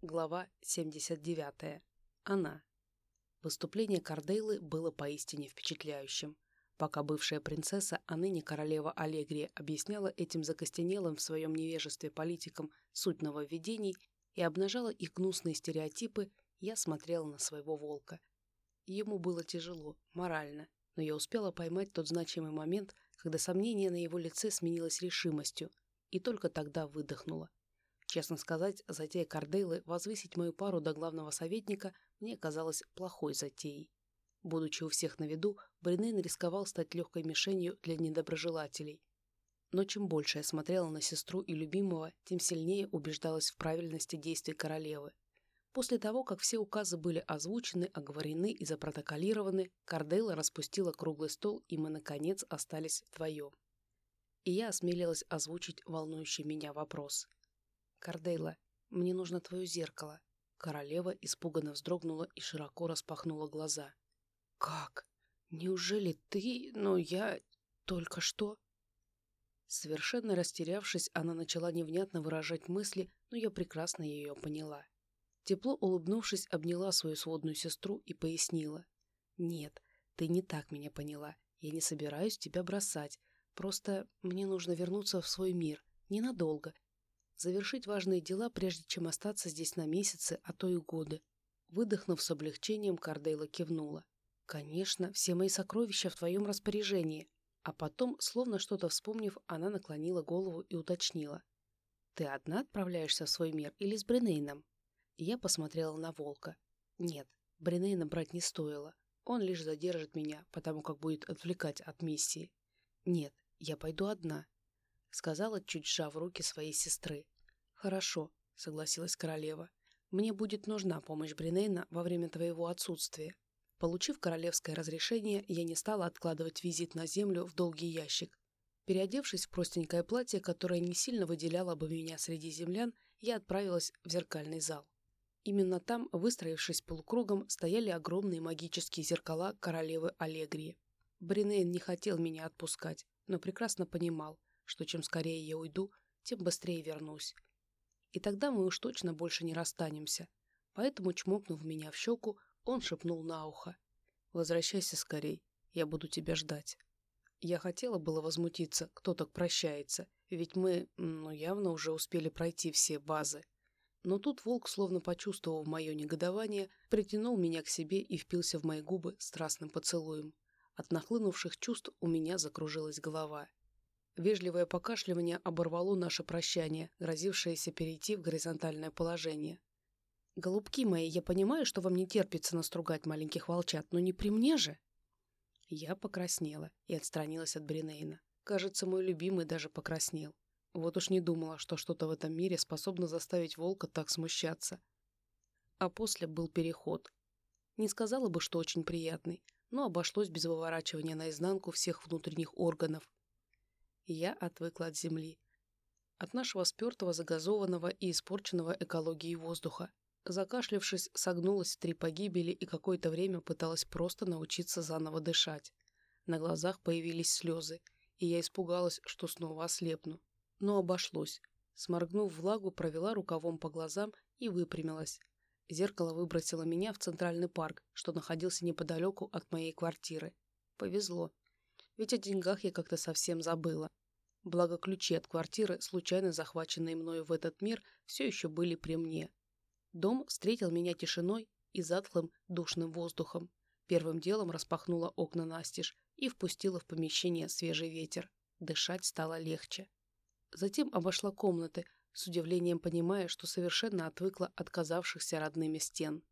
Глава 79. Она. Выступление Кардейлы было поистине впечатляющим. Пока бывшая принцесса, а ныне королева Аллегрия объясняла этим закостенелым в своем невежестве политикам суть нововведений и обнажала их гнусные стереотипы, я смотрела на своего волка. Ему было тяжело, морально, но я успела поймать тот значимый момент, когда сомнение на его лице сменилось решимостью, и только тогда выдохнула. Честно сказать, затея Кардейлы возвысить мою пару до главного советника мне казалась плохой затеей. Будучи у всех на виду, Бринейн рисковал стать легкой мишенью для недоброжелателей. Но чем больше я смотрела на сестру и любимого, тем сильнее убеждалась в правильности действий королевы. После того, как все указы были озвучены, оговорены и запротоколированы, Кардейла распустила круглый стол, и мы, наконец, остались вдвоем. И я осмелилась озвучить волнующий меня вопрос – «Кардейла, мне нужно твое зеркало». Королева испуганно вздрогнула и широко распахнула глаза. «Как? Неужели ты... Но я... только что...» Совершенно растерявшись, она начала невнятно выражать мысли, но я прекрасно ее поняла. Тепло улыбнувшись, обняла свою сводную сестру и пояснила. «Нет, ты не так меня поняла. Я не собираюсь тебя бросать. Просто мне нужно вернуться в свой мир. Ненадолго завершить важные дела, прежде чем остаться здесь на месяцы, а то и годы. Выдохнув с облегчением, Кардейла кивнула. «Конечно, все мои сокровища в твоем распоряжении». А потом, словно что-то вспомнив, она наклонила голову и уточнила. «Ты одна отправляешься в свой мир или с Бринейном?» Я посмотрела на волка. «Нет, Бринейна брать не стоило. Он лишь задержит меня, потому как будет отвлекать от миссии. Нет, я пойду одна. — сказала, чуть сжав руки своей сестры. «Хорошо», — согласилась королева. «Мне будет нужна помощь Бринейна во время твоего отсутствия». Получив королевское разрешение, я не стала откладывать визит на землю в долгий ящик. Переодевшись в простенькое платье, которое не сильно выделяло бы меня среди землян, я отправилась в зеркальный зал. Именно там, выстроившись полукругом, стояли огромные магические зеркала королевы Аллегрии. Бринейн не хотел меня отпускать, но прекрасно понимал, что чем скорее я уйду, тем быстрее вернусь. И тогда мы уж точно больше не расстанемся. Поэтому, чмокнув меня в щеку, он шепнул на ухо. «Возвращайся скорей, я буду тебя ждать». Я хотела было возмутиться, кто так прощается, ведь мы, ну, явно уже успели пройти все базы. Но тут волк, словно почувствовав мое негодование, притянул меня к себе и впился в мои губы страстным поцелуем. От нахлынувших чувств у меня закружилась голова. Вежливое покашливание оборвало наше прощание, грозившееся перейти в горизонтальное положение. «Голубки мои, я понимаю, что вам не терпится настругать маленьких волчат, но не при мне же!» Я покраснела и отстранилась от Бринейна. Кажется, мой любимый даже покраснел. Вот уж не думала, что что-то в этом мире способно заставить волка так смущаться. А после был переход. Не сказала бы, что очень приятный, но обошлось без выворачивания наизнанку всех внутренних органов, я отвыкла от земли. От нашего спертого, загазованного и испорченного экологии воздуха. Закашлявшись, согнулась в три погибели и какое-то время пыталась просто научиться заново дышать. На глазах появились слезы, и я испугалась, что снова ослепну. Но обошлось. Сморгнув влагу, провела рукавом по глазам и выпрямилась. Зеркало выбросило меня в центральный парк, что находился неподалеку от моей квартиры. Повезло. Ведь о деньгах я как-то совсем забыла. Благо ключи от квартиры, случайно захваченные мною в этот мир, все еще были при мне. Дом встретил меня тишиной и затхлым душным воздухом. Первым делом распахнула окна настежь и впустила в помещение свежий ветер. Дышать стало легче. Затем обошла комнаты, с удивлением понимая, что совершенно отвыкла от казавшихся родными стен.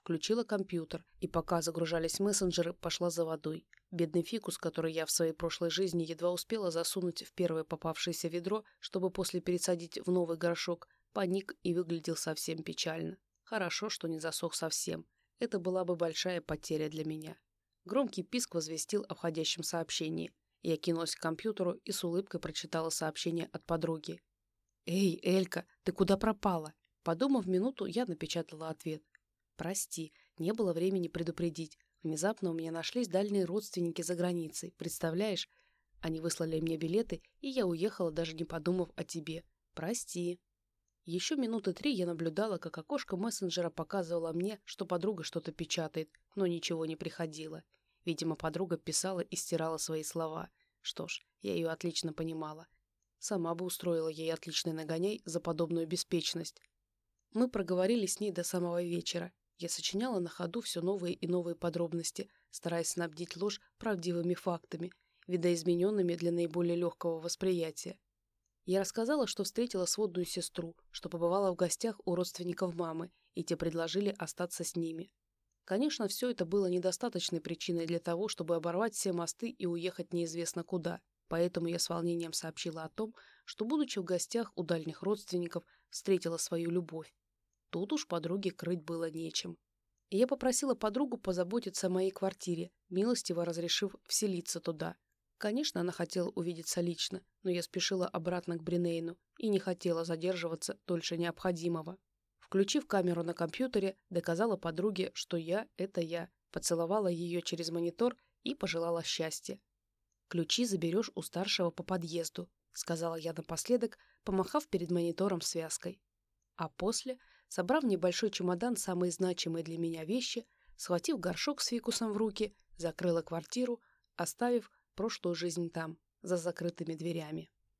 Включила компьютер, и пока загружались мессенджеры, пошла за водой. Бедный фикус, который я в своей прошлой жизни едва успела засунуть в первое попавшееся ведро, чтобы после пересадить в новый горшок, паник и выглядел совсем печально. Хорошо, что не засох совсем. Это была бы большая потеря для меня. Громкий писк возвестил о входящем сообщении. Я кинулась к компьютеру и с улыбкой прочитала сообщение от подруги. «Эй, Элька, ты куда пропала?» Подумав минуту, я напечатала ответ. «Прости, не было времени предупредить. Внезапно у меня нашлись дальние родственники за границей. Представляешь? Они выслали мне билеты, и я уехала, даже не подумав о тебе. Прости». Еще минуты три я наблюдала, как окошко мессенджера показывало мне, что подруга что-то печатает, но ничего не приходило. Видимо, подруга писала и стирала свои слова. Что ж, я ее отлично понимала. Сама бы устроила ей отличный нагоняй за подобную беспечность. Мы проговорили с ней до самого вечера. Я сочиняла на ходу все новые и новые подробности, стараясь снабдить ложь правдивыми фактами, видоизмененными для наиболее легкого восприятия. Я рассказала, что встретила сводную сестру, что побывала в гостях у родственников мамы, и те предложили остаться с ними. Конечно, все это было недостаточной причиной для того, чтобы оборвать все мосты и уехать неизвестно куда, поэтому я с волнением сообщила о том, что, будучи в гостях у дальних родственников, встретила свою любовь. Тут уж подруге крыть было нечем. И я попросила подругу позаботиться о моей квартире, милостиво разрешив вселиться туда – Конечно, она хотела увидеться лично, но я спешила обратно к Бринейну и не хотела задерживаться дольше необходимого. Включив камеру на компьютере, доказала подруге, что я — это я, поцеловала ее через монитор и пожелала счастья. «Ключи заберешь у старшего по подъезду», — сказала я напоследок, помахав перед монитором связкой. А после, собрав небольшой чемодан самые значимые для меня вещи, схватив горшок с фикусом в руки, закрыла квартиру, оставив прошлую жизнь там, за закрытыми дверями.